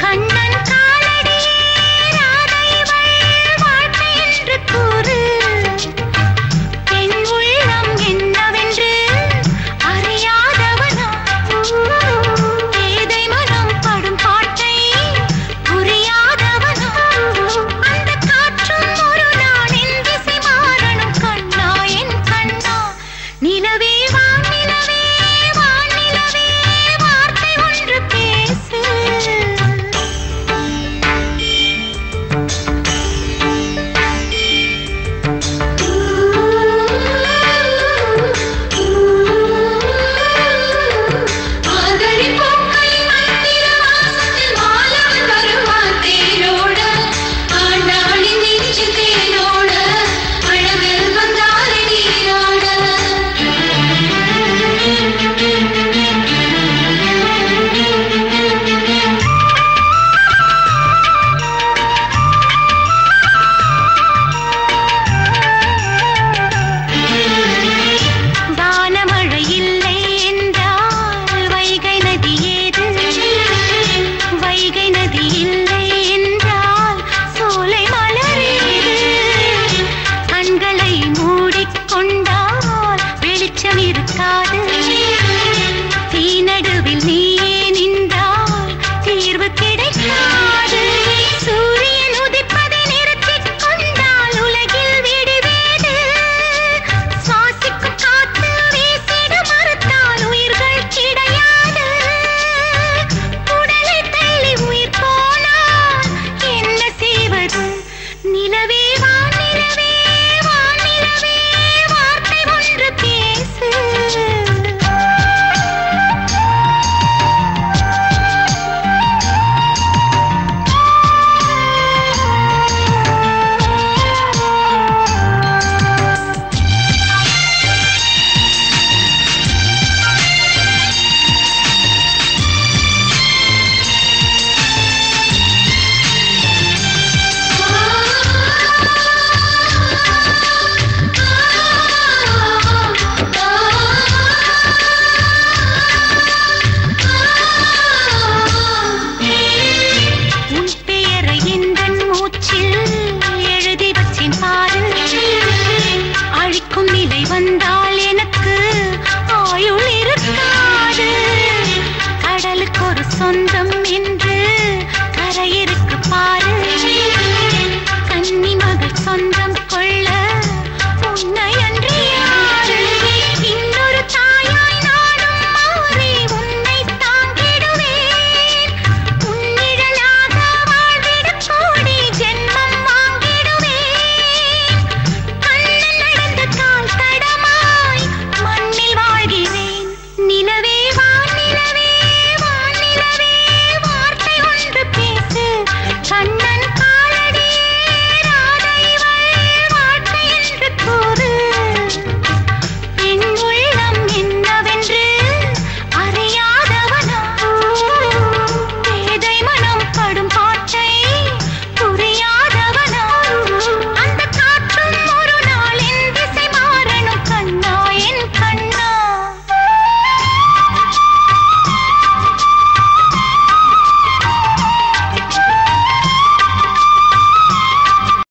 கண் happy me. சொந்தம்